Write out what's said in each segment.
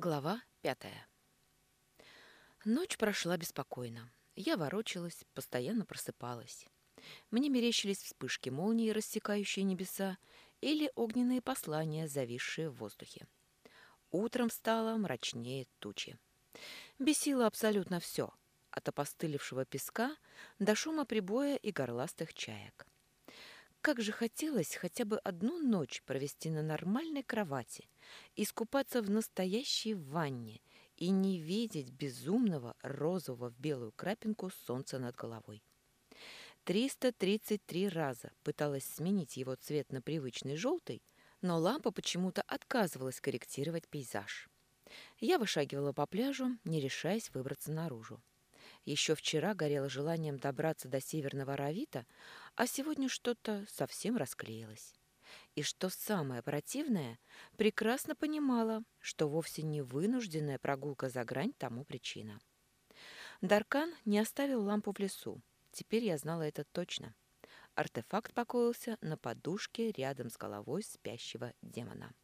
Глава пятая. Ночь прошла беспокойно. Я ворочалась, постоянно просыпалась. Мне мерещились вспышки молнии, рассекающие небеса, или огненные послания, зависшие в воздухе. Утром стало мрачнее тучи. Бесило абсолютно все, от опостылевшего песка до шума прибоя и горластых чаек. Как же хотелось хотя бы одну ночь провести на нормальной кровати, искупаться в настоящей ванне и не видеть безумного розового в белую крапинку солнца над головой. 333 раза пыталась сменить его цвет на привычный желтый, но лампа почему-то отказывалась корректировать пейзаж. Я вышагивала по пляжу, не решаясь выбраться наружу. Еще вчера горело желанием добраться до Северного Равита, а сегодня что-то совсем расклеилось. И что самое противное, прекрасно понимала, что вовсе не вынужденная прогулка за грань тому причина. Даркан не оставил лампу в лесу. Теперь я знала это точно. Артефакт покоился на подушке рядом с головой спящего демона.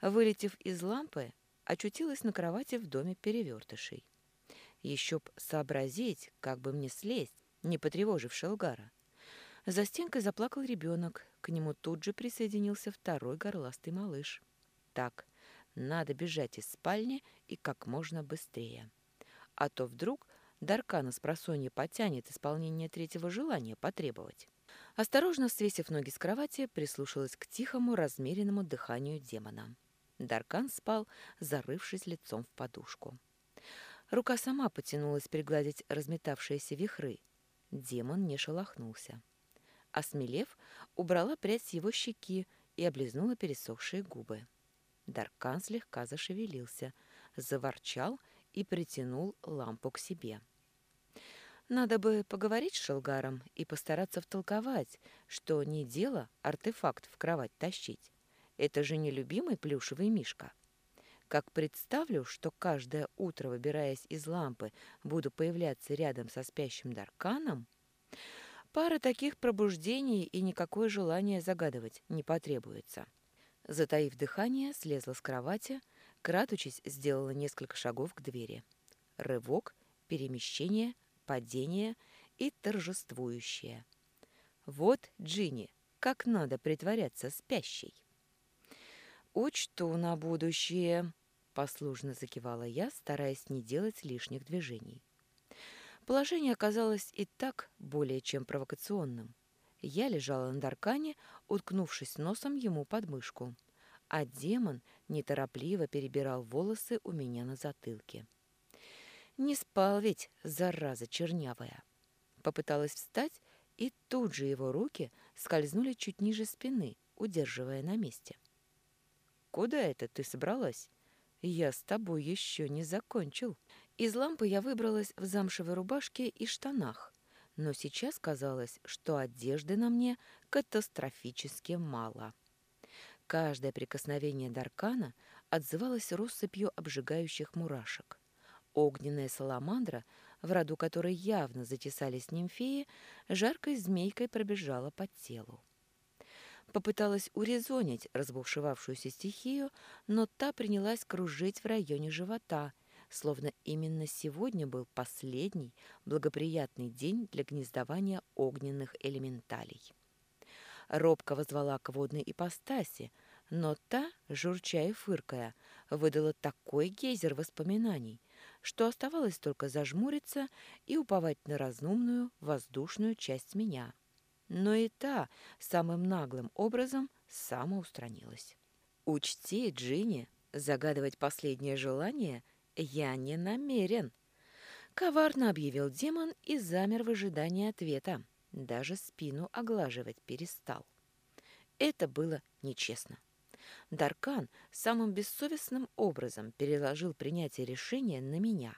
Вылетев из лампы, очутилась на кровати в доме перевертышей. Еще б сообразить, как бы мне слезть, не потревожив Шелгара. За стенкой заплакал ребенок. К нему тут же присоединился второй горластый малыш. Так, надо бежать из спальни и как можно быстрее. А то вдруг Даркана с просонья потянет исполнение третьего желания потребовать. Осторожно свесив ноги с кровати, прислушалась к тихому, размеренному дыханию демона. Даркан спал, зарывшись лицом в подушку. Рука сама потянулась пригладить разметавшиеся вихры. Демон не шелохнулся. Осмелев, убрала прядь с его щеки и облизнула пересохшие губы. Даркан слегка зашевелился, заворчал и притянул лампу к себе. Надо бы поговорить с Шелгаром и постараться втолковать, что не дело артефакт в кровать тащить. Это же не любимый плюшевый мишка. Как представлю, что каждое утро, выбираясь из лампы, буду появляться рядом со спящим Дарканом, пара таких пробуждений и никакое желание загадывать не потребуется. Затаив дыхание, слезла с кровати, кратучись, сделала несколько шагов к двери. Рывок, перемещение, падение и торжествующее. Вот, Джинни, как надо притворяться спящей. «Учту на будущее», Послушно закивала я, стараясь не делать лишних движений. Положение оказалось и так более чем провокационным. Я лежала на Даркане, уткнувшись носом ему под мышку, а демон неторопливо перебирал волосы у меня на затылке. Не спал ведь, зараза чернявая. Попыталась встать, и тут же его руки скользнули чуть ниже спины, удерживая на месте. «Куда это ты собралась?» «Я с тобой еще не закончил». Из лампы я выбралась в замшевой рубашке и штанах, но сейчас казалось, что одежды на мне катастрофически мало. Каждое прикосновение Даркана отзывалось россыпью обжигающих мурашек. Огненная саламандра, в роду которой явно затесались нимфеи, жаркой змейкой пробежала по телу. Попыталась урезонить разбушевавшуюся стихию, но та принялась кружить в районе живота, словно именно сегодня был последний благоприятный день для гнездования огненных элементалей. Робко возвала к водной ипостаси, но та, журча и фыркая, выдала такой гейзер воспоминаний, что оставалось только зажмуриться и уповать на разумную воздушную часть меня — но и та самым наглым образом самоустранилась. «Учти, Джинни, загадывать последнее желание я не намерен», — коварно объявил демон и замер в ожидании ответа. Даже спину оглаживать перестал. Это было нечестно. Даркан самым бессовестным образом переложил принятие решения на меня.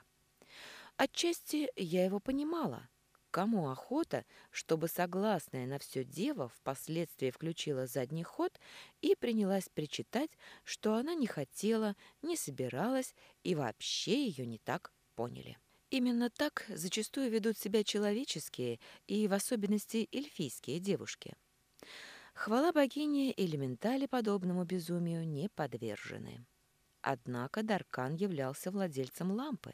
Отчасти я его понимала — Кому охота, чтобы согласная на все дева впоследствии включила задний ход и принялась причитать, что она не хотела, не собиралась и вообще ее не так поняли. Именно так зачастую ведут себя человеческие и в особенности эльфийские девушки. Хвала богине, элементали подобному безумию не подвержены. Однако Даркан являлся владельцем лампы.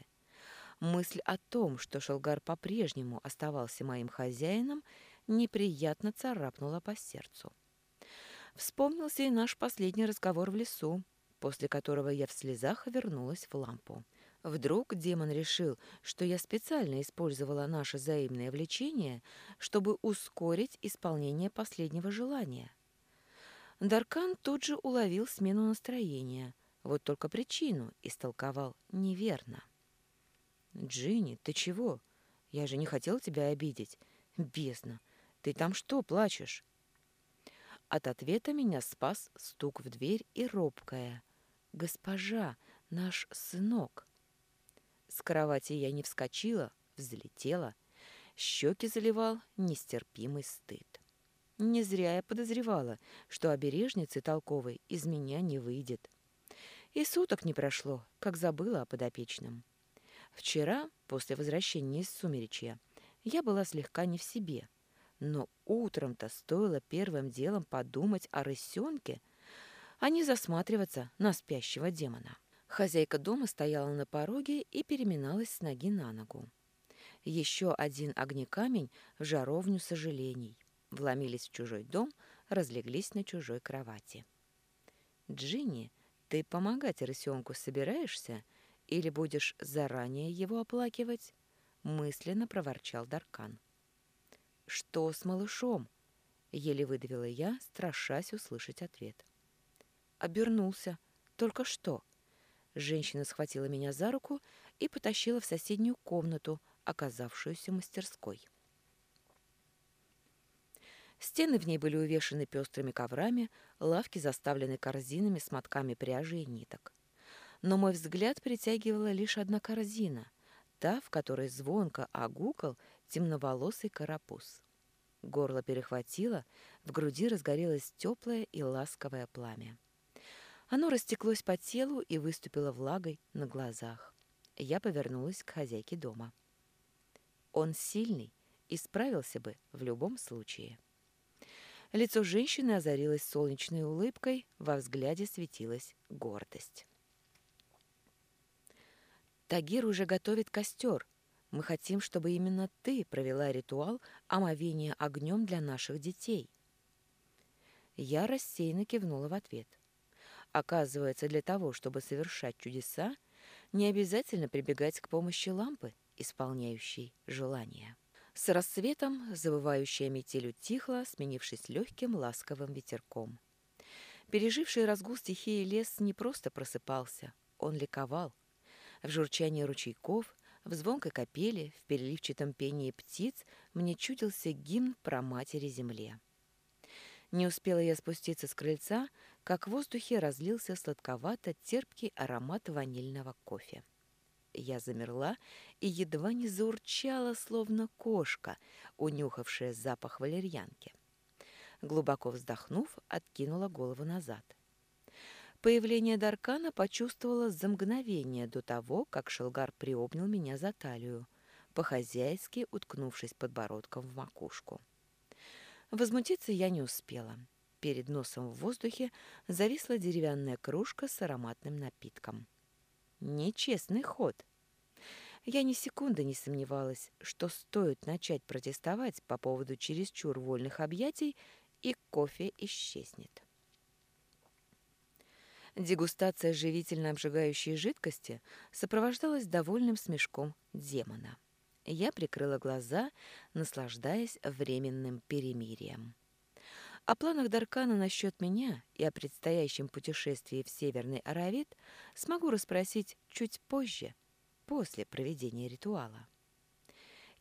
Мысль о том, что Шелгар по-прежнему оставался моим хозяином, неприятно царапнула по сердцу. Вспомнился и наш последний разговор в лесу, после которого я в слезах вернулась в лампу. Вдруг демон решил, что я специально использовала наше взаимное влечение, чтобы ускорить исполнение последнего желания. Даркан тут же уловил смену настроения, вот только причину истолковал неверно. «Джинни, ты чего? Я же не хотел тебя обидеть. Бездна, ты там что, плачешь?» От ответа меня спас стук в дверь и робкая. «Госпожа, наш сынок!» С кровати я не вскочила, взлетела. Щеки заливал нестерпимый стыд. Не зря я подозревала, что обережницы толковой из меня не выйдет. И суток не прошло, как забыла о подопечном. Вчера, после возвращения из Сумеречья, я была слегка не в себе. Но утром-то стоило первым делом подумать о рысенке, а не засматриваться на спящего демона. Хозяйка дома стояла на пороге и переминалась с ноги на ногу. Еще один огнекамень в жаровню сожалений. Вломились в чужой дом, разлеглись на чужой кровати. «Джинни, ты помогать рысенку собираешься или будешь заранее его оплакивать?» мысленно проворчал Даркан. «Что с малышом?» — еле выдавила я, страшась услышать ответ. Обернулся. «Только что?» Женщина схватила меня за руку и потащила в соседнюю комнату, оказавшуюся мастерской. Стены в ней были увешаны пестрыми коврами, лавки заставлены корзинами с мотками пряжи и ниток. Но мой взгляд притягивала лишь одна корзина, та, в которой звонко огукал темноволосый карапуз. Горло перехватило, в груди разгорелось теплое и ласковое пламя. Оно растеклось по телу и выступило влагой на глазах. Я повернулась к хозяйке дома. Он сильный и справился бы в любом случае. Лицо женщины озарилось солнечной улыбкой, во взгляде светилась гордость. «Тагир уже готовит костер. Мы хотим, чтобы именно ты провела ритуал омовения огнем для наших детей». Я рассеянно кивнула в ответ. Оказывается, для того, чтобы совершать чудеса, не обязательно прибегать к помощи лампы, исполняющей желания. С рассветом завывающая метель утихла, сменившись легким ласковым ветерком. Переживший разгул стихии лес не просто просыпался, он ликовал. В журчании ручейков, в звонкой капели, в переливчатом пении птиц мне чудился гимн про матери земле. Не успела я спуститься с крыльца, как в воздухе разлился сладковато-терпкий аромат ванильного кофе. Я замерла и едва не заурчала, словно кошка, унюхавшая запах валерьянки. Глубоко вздохнув, откинула голову назад. Появление Даркана почувствовала за мгновение до того, как Шелгар приобнял меня за талию, по-хозяйски уткнувшись подбородком в макушку. Возмутиться я не успела. Перед носом в воздухе зависла деревянная кружка с ароматным напитком. Нечестный ход. Я ни секунды не сомневалась, что стоит начать протестовать по поводу чересчур вольных объятий, и кофе исчезнет. Дегустация живительно обжигающей жидкости сопровождалась довольным смешком демона. Я прикрыла глаза, наслаждаясь временным перемирием. О планах Даркана насчет меня и о предстоящем путешествии в Северный Аравит смогу расспросить чуть позже, после проведения ритуала.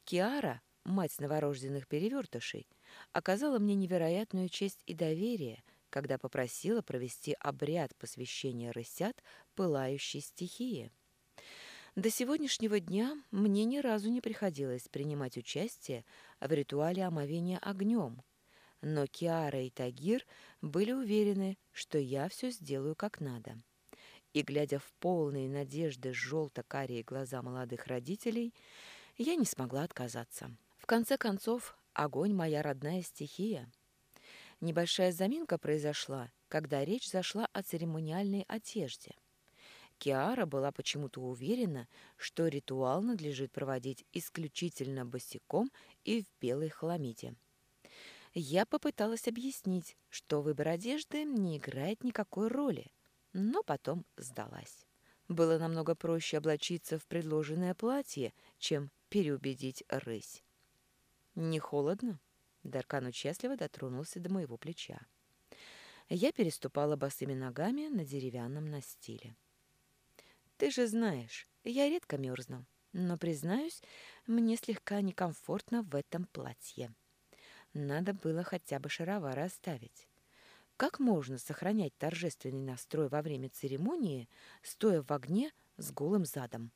Киара, мать новорожденных перевертышей, оказала мне невероятную честь и доверие, когда попросила провести обряд посвящения рысят пылающей стихии. До сегодняшнего дня мне ни разу не приходилось принимать участие в ритуале омовения огнем, но Киара и Тагир были уверены, что я все сделаю как надо. И, глядя в полные надежды желто-карие глаза молодых родителей, я не смогла отказаться. В конце концов, огонь — моя родная стихия. Небольшая заминка произошла, когда речь зашла о церемониальной одежде — Киара была почему-то уверена, что ритуал надлежит проводить исключительно босиком и в белой хламиде. Я попыталась объяснить, что выбор одежды не играет никакой роли, но потом сдалась. Было намного проще облачиться в предложенное платье, чем переубедить рысь. «Не холодно?» Даркан участливо дотронулся до моего плеча. Я переступала босыми ногами на деревянном настиле. «Ты же знаешь, я редко мерзну, но, признаюсь, мне слегка некомфортно в этом платье. Надо было хотя бы шаровары оставить. Как можно сохранять торжественный настрой во время церемонии, стоя в огне с голым задом?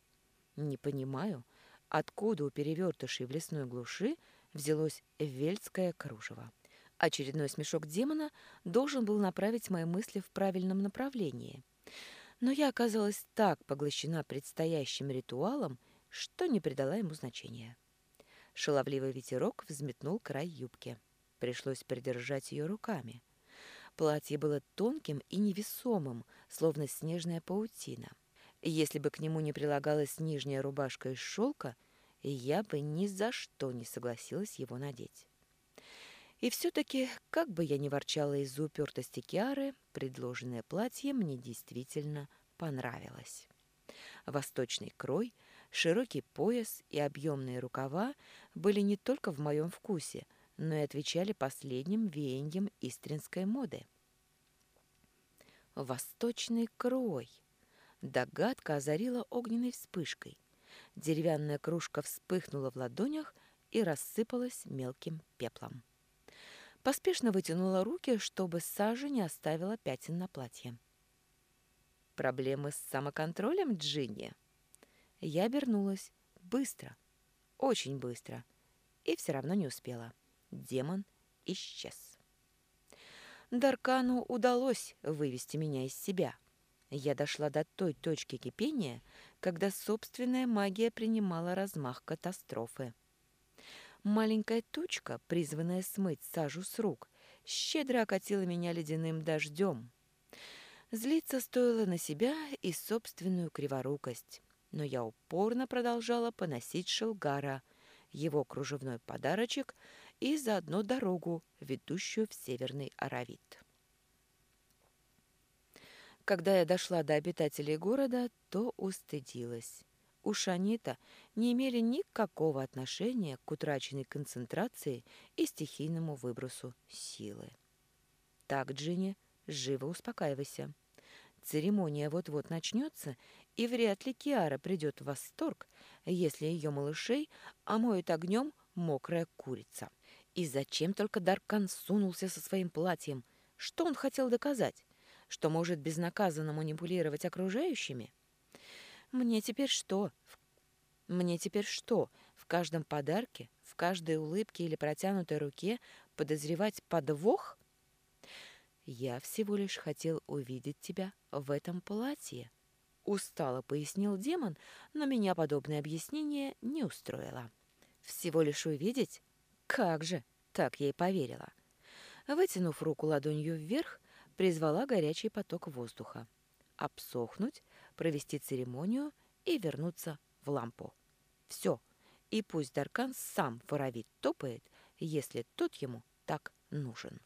Не понимаю, откуда у перевертышей в лесной глуши взялось вельское кружево. Очередной смешок демона должен был направить мои мысли в правильном направлении. Но я оказалась так поглощена предстоящим ритуалом, что не придала ему значения. Шаловливый ветерок взметнул край юбки. Пришлось придержать ее руками. Платье было тонким и невесомым, словно снежная паутина. Если бы к нему не прилагалась нижняя рубашка из шелка, я бы ни за что не согласилась его надеть. И все-таки, как бы я ни ворчала из-за упертости Киары, предложенное платье мне действительно понравилось. Восточный крой, широкий пояс и объемные рукава были не только в моем вкусе, но и отвечали последним веяниям истринской моды. Восточный крой. Догадка озарила огненной вспышкой. Деревянная кружка вспыхнула в ладонях и рассыпалась мелким пеплом. Поспешно вытянула руки, чтобы сажа не оставила пятен на платье. «Проблемы с самоконтролем, Джинни?» Я обернулась. Быстро. Очень быстро. И все равно не успела. Демон исчез. Даркану удалось вывести меня из себя. Я дошла до той точки кипения, когда собственная магия принимала размах катастрофы. Маленькая тучка, призванная смыть сажу с рук, щедро окатила меня ледяным дождем. Злиться стоило на себя и собственную криворукость, но я упорно продолжала поносить Шелгара, его кружевной подарочек и заодно дорогу, ведущую в Северный Аравит. Когда я дошла до обитателей города, то устыдилась. У Шанита не имели никакого отношения к утраченной концентрации и стихийному выбросу силы. Так, Джинни, живо успокаивайся. Церемония вот-вот начнется, и вряд ли Киара придет в восторг, если ее малышей омоет огнем мокрая курица. И зачем только Даркан сунулся со своим платьем? Что он хотел доказать? Что может безнаказанно манипулировать окружающими? Мне теперь что? Мне теперь что? В каждом подарке, в каждой улыбке или протянутой руке подозревать подвох? Я всего лишь хотел увидеть тебя в этом платье. Устало пояснил демон, но меня подобное объяснение не устроило. Всего лишь увидеть? Как же? Так я и поверила. Вытянув руку ладонью вверх, призвала горячий поток воздуха. Обсохнуть, провести церемонию и вернуться в лампу. Все. И пусть Даркан сам воровит топает, если тот ему так нужен.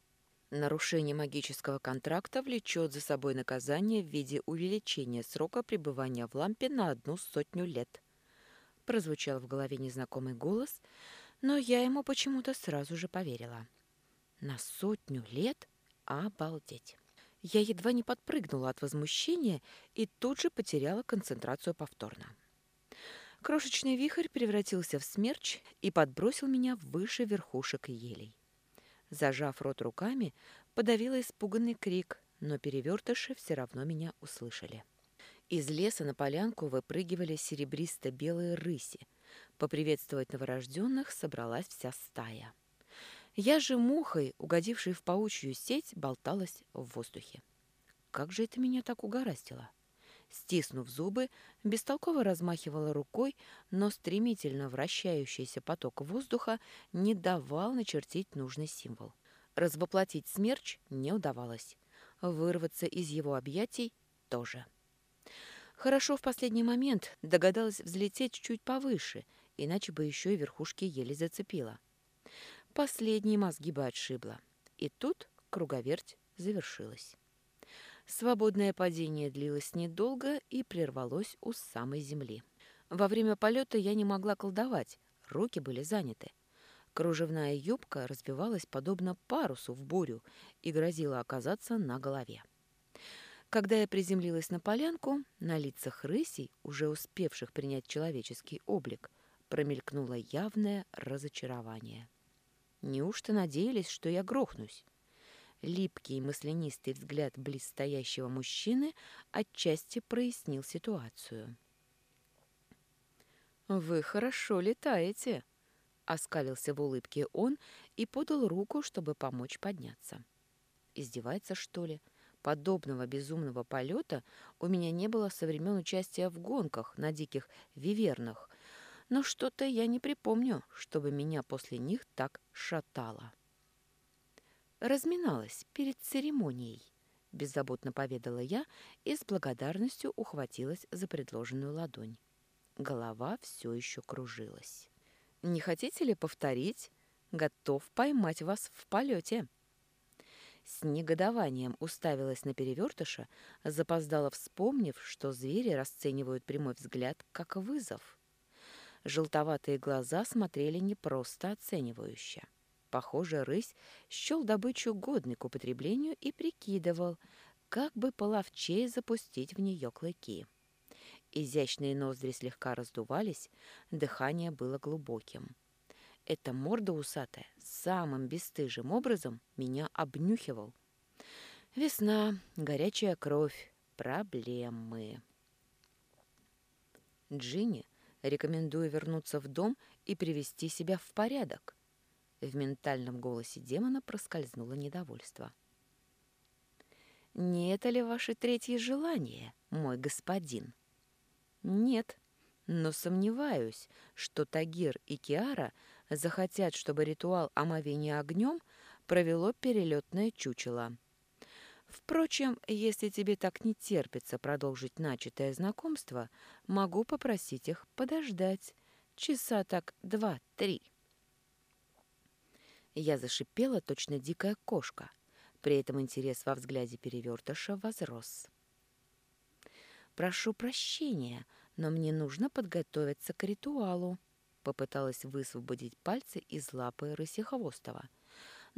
Нарушение магического контракта влечет за собой наказание в виде увеличения срока пребывания в лампе на одну сотню лет. Прозвучал в голове незнакомый голос, но я ему почему-то сразу же поверила. На сотню лет? Обалдеть! Я едва не подпрыгнула от возмущения и тут же потеряла концентрацию повторно. Крошечный вихрь превратился в смерч и подбросил меня выше верхушек елей. Зажав рот руками, подавила испуганный крик, но перевертыши все равно меня услышали. Из леса на полянку выпрыгивали серебристо-белые рыси. Поприветствовать новорожденных собралась вся стая. Я же мухой, угодившей в паучью сеть, болталась в воздухе. Как же это меня так угораздило? Стиснув зубы, бестолково размахивала рукой, но стремительно вращающийся поток воздуха не давал начертить нужный символ. Развоплотить смерч не удавалось. Вырваться из его объятий тоже. Хорошо в последний момент догадалась взлететь чуть повыше, иначе бы еще и верхушки еле зацепила. Последние мозги бы отшибла. И тут круговерть завершилась. Свободное падение длилось недолго и прервалось у самой земли. Во время полета я не могла колдовать, руки были заняты. Кружевная юбка разбивалась подобно парусу в бурю и грозила оказаться на голове. Когда я приземлилась на полянку, на лицах рысей, уже успевших принять человеческий облик, промелькнуло явное разочарование. Неужто надеялись, что я грохнусь? Липкий маслянистый взгляд близстоящего мужчины отчасти прояснил ситуацию. «Вы хорошо летаете», Оскалился в улыбке он и подал руку, чтобы помочь подняться. Издевается, что ли? Подобного безумного полета у меня не было со времен участия в гонках на диких вивернах, но что-то я не припомню, чтобы меня после них так шатало. Разминалась перед церемонией, беззаботно поведала я и с благодарностью ухватилась за предложенную ладонь. Голова все еще кружилась. Не хотите ли повторить? Готов поймать вас в полете. С негодованием уставилась на перевертыша, запоздала вспомнив, что звери расценивают прямой взгляд как вызов. Желтоватые глаза смотрели не просто оценивающе. Похоже, рысь счел добычу годной к употреблению и прикидывал, как бы половчее запустить в нее клыки. Изящные ноздри слегка раздувались, дыхание было глубоким. Эта морда усатая самым бесстыжим образом меня обнюхивал. Весна, горячая кровь, проблемы. Джинни рекомендую вернуться в дом и привести себя в порядок. В ментальном голосе демона проскользнуло недовольство. «Не это ли ваше третье желание, мой господин?» Нет, но сомневаюсь, что Тагир и Киара захотят, чтобы ритуал омовения огнем провело перелетное чучело. Впрочем, если тебе так не терпится продолжить начатое знакомство, могу попросить их подождать. Часа так два-три. Я зашипела точно дикая кошка. При этом интерес во взгляде перевертыша возрос. «Прошу прощения, но мне нужно подготовиться к ритуалу», — попыталась высвободить пальцы из лапы Рысихвостова.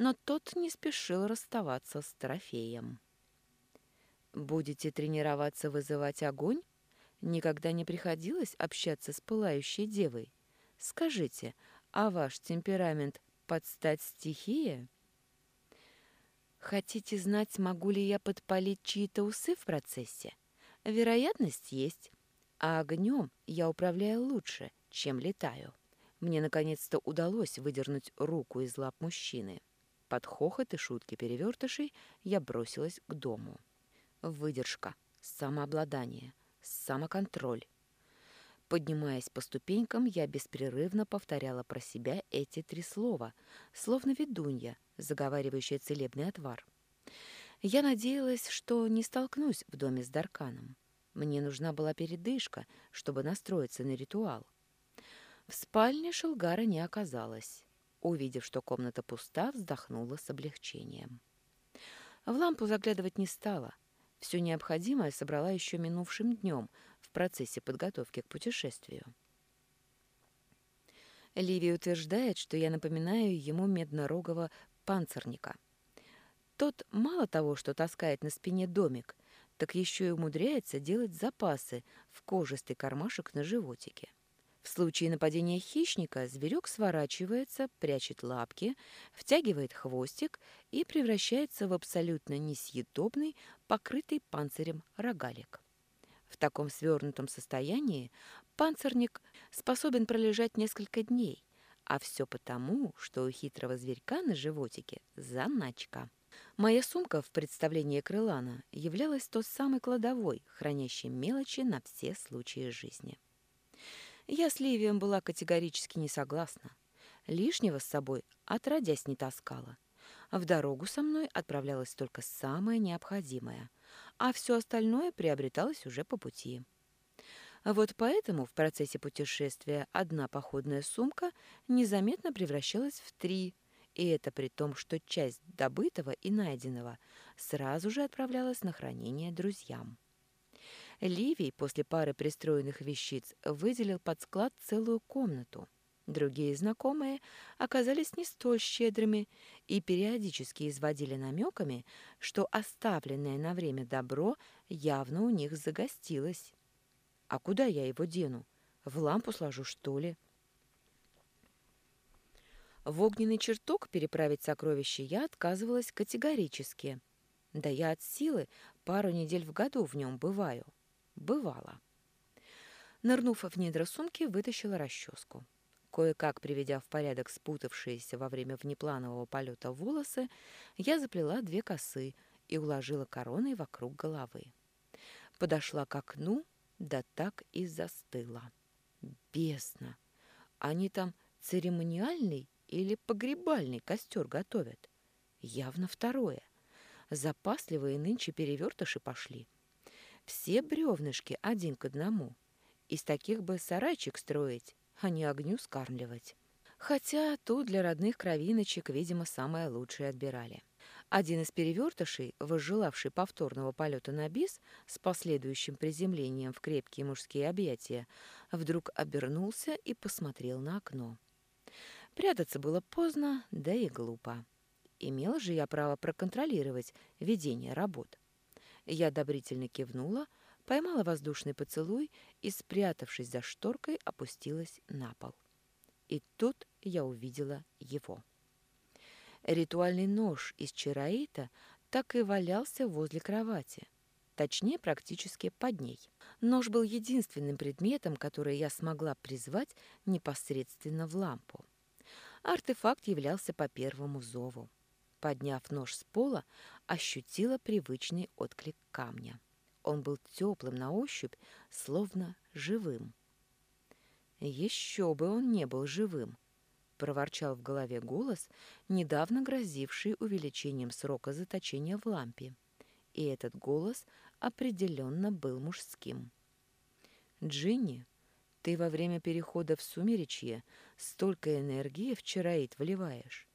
Но тот не спешил расставаться с трофеем. «Будете тренироваться вызывать огонь? Никогда не приходилось общаться с пылающей девой? Скажите, а ваш темперамент под стать стихии?» «Хотите знать, могу ли я подпалить чьи-то усы в процессе?» Вероятность есть, а огнем я управляю лучше, чем летаю. Мне наконец-то удалось выдернуть руку из лап мужчины. Под хохот и шутки перевертышей я бросилась к дому. Выдержка, самообладание, самоконтроль. Поднимаясь по ступенькам, я беспрерывно повторяла про себя эти три слова, словно ведунья, заговаривающая целебный отвар. Я надеялась, что не столкнусь в доме с Дарканом. Мне нужна была передышка, чтобы настроиться на ритуал. В спальне Шелгара не оказалось. Увидев, что комната пуста, вздохнула с облегчением. В лампу заглядывать не стала. Все необходимое собрала еще минувшим днем в процессе подготовки к путешествию. Ливи утверждает, что я напоминаю ему меднорогого панцирника — тот мало того, что таскает на спине домик, так еще и умудряется делать запасы в кожистый кармашек на животике. В случае нападения хищника зверек сворачивается, прячет лапки, втягивает хвостик и превращается в абсолютно несъедобный, покрытый панцирем рогалик. В таком свернутом состоянии панцирник способен пролежать несколько дней, а все потому, что у хитрого зверька на животике заначка. Моя сумка в представлении Крылана являлась той самой кладовой, хранящей мелочи на все случаи жизни. Я с Ливием была категорически не согласна. Лишнего с собой отродясь не таскала. В дорогу со мной отправлялось только самое необходимое, а все остальное приобреталось уже по пути. Вот поэтому в процессе путешествия одна походная сумка незаметно превращалась в три, и это при том, что часть добытого и найденного сразу же отправлялась на хранение друзьям. Ливий после пары пристроенных вещиц выделил под склад целую комнату. Другие знакомые оказались не столь щедрыми и периодически изводили намеками, что оставленное на время добро явно у них загостилось. А куда я его дену? В лампу сложу, что ли? В огненный чертог переправить сокровища я отказывалась категорически. Да я от силы пару недель в году в нем бываю. Бывало. Нырнув в недра сумки, вытащила расческу. Кое-как приведя в порядок спутавшиеся во время внепланового полета волосы, я заплела две косы и уложила короной вокруг головы. Подошла к окну да так и застыла. Бесно! Они там церемониальный или погребальный костер готовят? Явно второе. Запасливые нынче перевертыши пошли. Все бревнышки один к одному. Из таких бы сарайчик строить, а не огню скармливать. Хотя тут для родных кровиночек, видимо, самое лучшее отбирали. Один из перевертышей, возжелавший повторного полета на бис с последующим приземлением в крепкие мужские объятия, вдруг обернулся и посмотрел на окно. Прятаться было поздно, да и глупо. Имела же я право проконтролировать ведение работ. Я одобрительно кивнула, поймала воздушный поцелуй и, спрятавшись за шторкой, опустилась на пол. И тут я увидела его. Ритуальный нож из чараита так и валялся возле кровати, точнее, практически под ней. Нож был единственным предметом, который я смогла призвать непосредственно в лампу. Артефакт являлся по первому зову. Подняв нож с пола, ощутила привычный отклик камня. Он был теплым на ощупь, словно живым. Еще бы он не был живым проворчал в голове голос, недавно грозивший увеличением срока заточения в лампе. И этот голос определенно был мужским. «Джинни, ты во время перехода в сумеречье столько энергии в чароид вливаешь.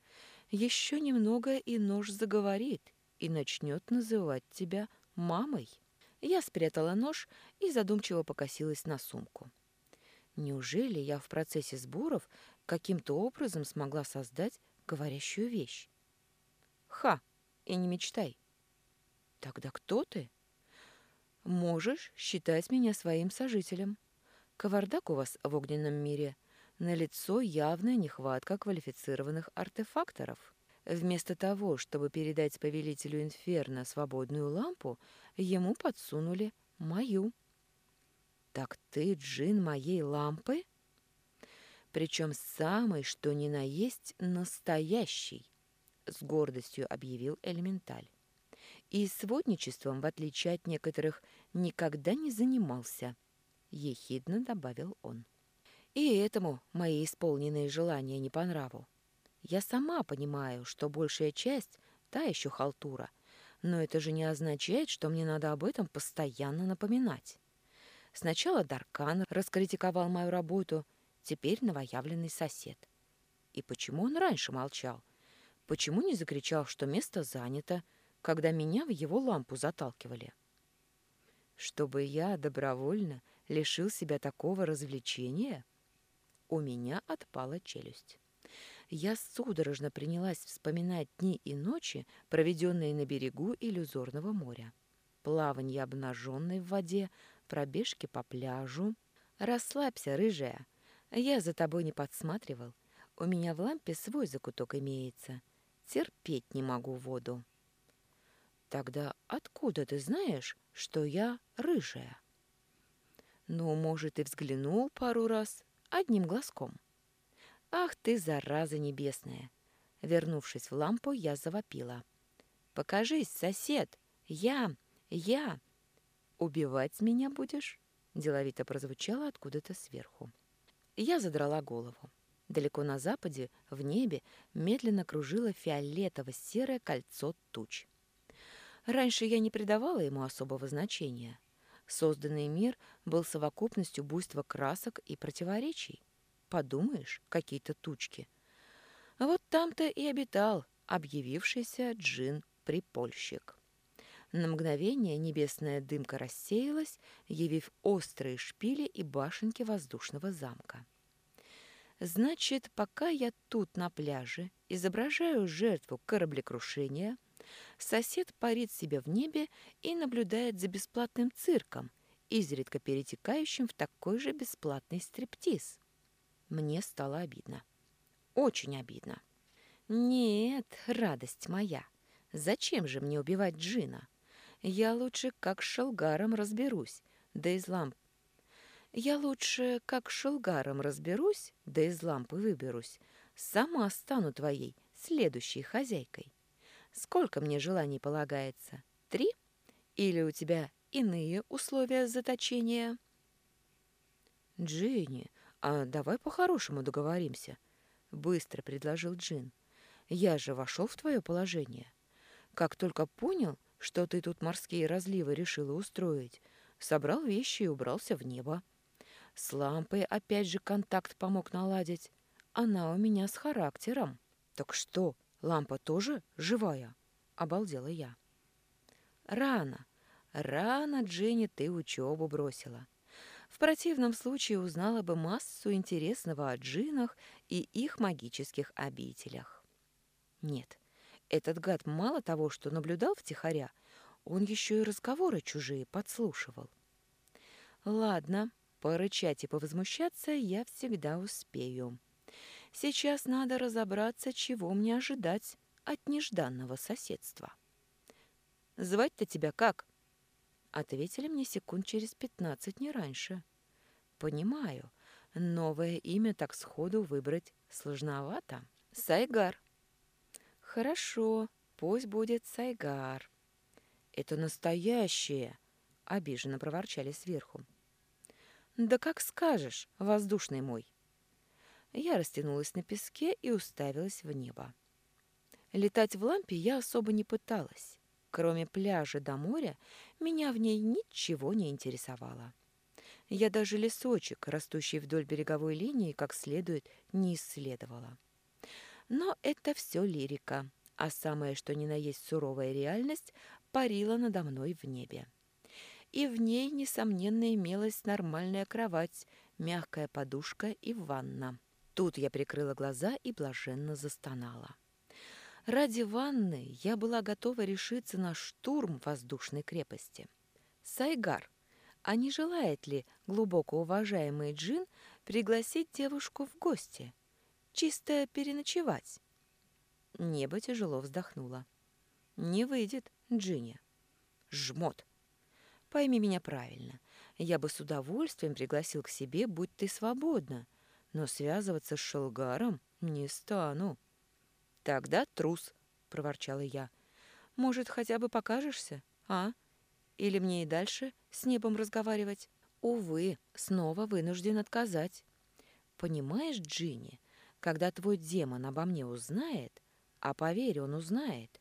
Еще немного, и нож заговорит и начнет называть тебя мамой». Я спрятала нож и задумчиво покосилась на сумку. Неужели я в процессе сборов каким-то образом смогла создать говорящую вещь. Ха! И не мечтай. Тогда кто ты? Можешь считать меня своим сожителем. Кавардак у вас в огненном мире. На лицо явная нехватка квалифицированных артефакторов. Вместо того, чтобы передать повелителю Инферно свободную лампу, ему подсунули мою. «Так ты джин моей лампы?» причем самый, что ни на есть, настоящий, с гордостью объявил Элементаль. И сводничеством, в отличие от некоторых, никогда не занимался, ехидно добавил он. И этому мои исполненные желания не по нраву. Я сама понимаю, что большая часть — та еще халтура, но это же не означает, что мне надо об этом постоянно напоминать. Сначала Даркан раскритиковал мою работу, теперь новоявленный сосед. И почему он раньше молчал? Почему не закричал, что место занято, когда меня в его лампу заталкивали? Чтобы я добровольно лишил себя такого развлечения? У меня отпала челюсть. Я судорожно принялась вспоминать дни и ночи, проведенные на берегу иллюзорного моря. Плаванье обнаженной в воде, пробежки по пляжу. «Расслабься, рыжая!» Я за тобой не подсматривал. У меня в лампе свой закуток имеется. Терпеть не могу воду. Тогда откуда ты знаешь, что я рыжая? Ну, может, и взглянул пару раз, одним глазком. Ах ты, зараза небесная! Вернувшись в лампу, я завопила. «Покажись, сосед! Я! Я!» «Убивать меня будешь?» Деловито прозвучало откуда-то сверху. Я задрала голову. Далеко на западе, в небе, медленно кружило фиолетово-серое кольцо туч. Раньше я не придавала ему особого значения, Созданный мир был совокупностью буйства красок и противоречий. Подумаешь, какие-то тучки. Вот там-то и обитал объявившийся джин-припольщик. На мгновение небесная дымка рассеялась, явив острые шпили и башенки воздушного замка. Значит, пока я тут на пляже изображаю жертву кораблекрушения, сосед парит себе в небе и наблюдает за бесплатным цирком, изредка перетекающим в такой же бесплатный стриптиз. Мне стало обидно. Очень обидно. Нет, радость моя, зачем же мне убивать Джина? Я лучше как с Шелгаром разберусь, да из ламп. Я лучше как с Шелгаром разберусь, да из лампы выберусь. Сама стану твоей следующей хозяйкой. Сколько мне желаний полагается? Три? Или у тебя иные условия заточения? Джинни, а давай по-хорошему договоримся, быстро предложил Джин. Я же вошел в твое положение. Как только понял, что ты тут морские разливы решила устроить, собрал вещи и убрался в небо. С лампой опять же контакт помог наладить. Она у меня с характером. Так что, лампа тоже живая? Обалдела я. Рано, рано, Дженни, ты учебу бросила. В противном случае узнала бы массу интересного о джинах и их магических обителях. Нет, этот гад мало того, что наблюдал втихаря, он еще и разговоры чужие подслушивал. Ладно, порычать и повозмущаться я всегда успею. Сейчас надо разобраться, чего мне ожидать от нежданного соседства. «Звать-то тебя как?» Ответили мне секунд через пятнадцать, не раньше. «Понимаю, новое имя так сходу выбрать сложновато. Сайгар». «Хорошо, пусть будет Сайгар». «Это настоящее!» — обиженно проворчали сверху. «Да как скажешь, воздушный мой!» Я растянулась на песке и уставилась в небо. Летать в лампе я особо не пыталась. Кроме пляжа до моря, меня в ней ничего не интересовало. Я даже лесочек, растущий вдоль береговой линии, как следует, не исследовала. Но это все лирика, а самое что ни на есть суровая реальность парила надо мной в небе. И в ней, несомненно, имелась нормальная кровать, мягкая подушка и ванна. Тут я прикрыла глаза и блаженно застонала. Ради ванны я была готова решиться на штурм воздушной крепости. Сайгар, а не желает ли глубоко уважаемый Джин пригласить девушку в гости? Чисто переночевать. Небо тяжело вздохнуло. Не выйдет, Джинни. Жмот. Пойми меня правильно. Я бы с удовольствием пригласил к себе, будь ты свободна. Но связываться с Шелгаром не стану. Тогда трус, проворчала я. Может, хотя бы покажешься, а? Или мне и дальше с небом разговаривать? Увы, снова вынужден отказать. Понимаешь, Джинни, когда твой демон обо мне узнает, а поверь, он узнает,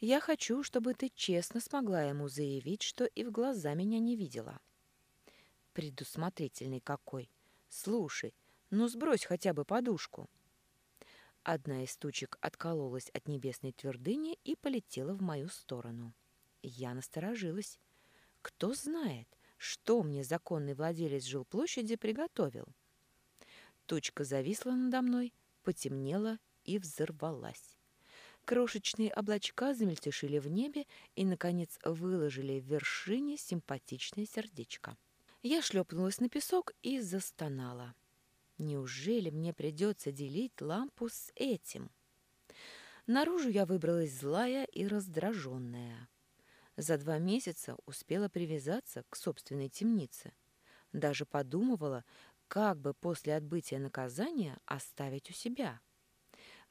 я хочу, чтобы ты честно смогла ему заявить, что и в глаза меня не видела. Предусмотрительный какой. Слушай, ну сбрось хотя бы подушку. Одна из тучек откололась от небесной твердыни и полетела в мою сторону. Я насторожилась. Кто знает, что мне законный владелец жилплощади приготовил? Тучка зависла надо мной, потемнела и взорвалась. Крошечные облачка замельтешили в небе и, наконец, выложили в вершине симпатичное сердечко. Я шлепнулась на песок и застонала. Неужели мне придется делить лампу с этим? Наружу я выбралась злая и раздраженная. За два месяца успела привязаться к собственной темнице. Даже подумывала, как бы после отбытия наказания оставить у себя.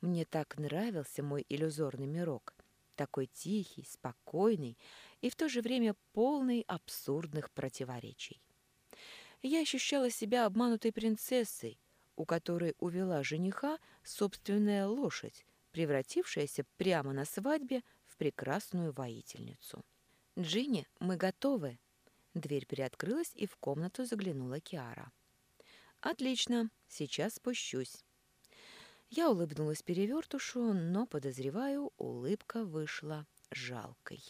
Мне так нравился мой иллюзорный мирок, такой тихий, спокойный и в то же время полный абсурдных противоречий я ощущала себя обманутой принцессой, у которой увела жениха собственная лошадь, превратившаяся прямо на свадьбе в прекрасную воительницу. «Джинни, мы готовы!» Дверь приоткрылась, и в комнату заглянула Киара. «Отлично, сейчас спущусь». Я улыбнулась перевертушу, но, подозреваю, улыбка вышла жалкой.